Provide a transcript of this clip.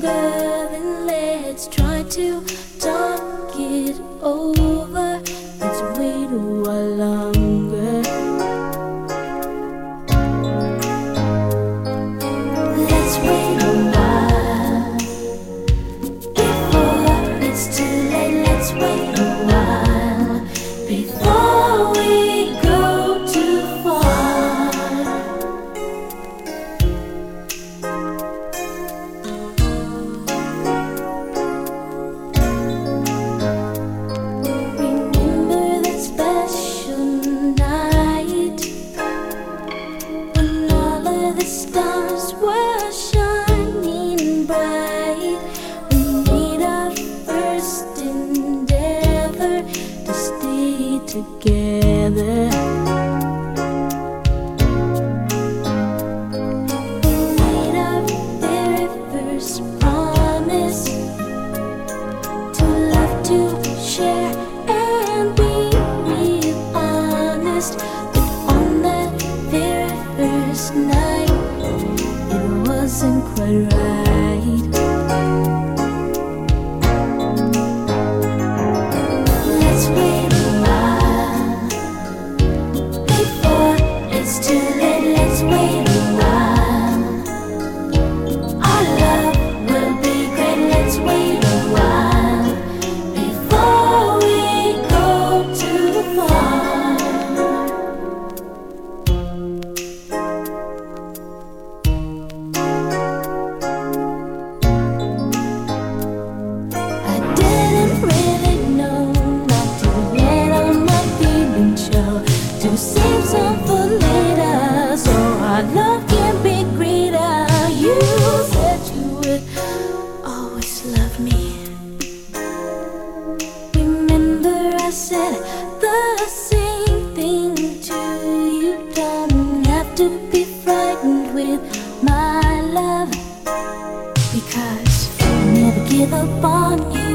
Girl, then let's try to talk it over. together. Made our very first promise to love, to share, and be real honest. But on very first night, it wasn't quite right. to be frightened with my love because I'll never give up on you.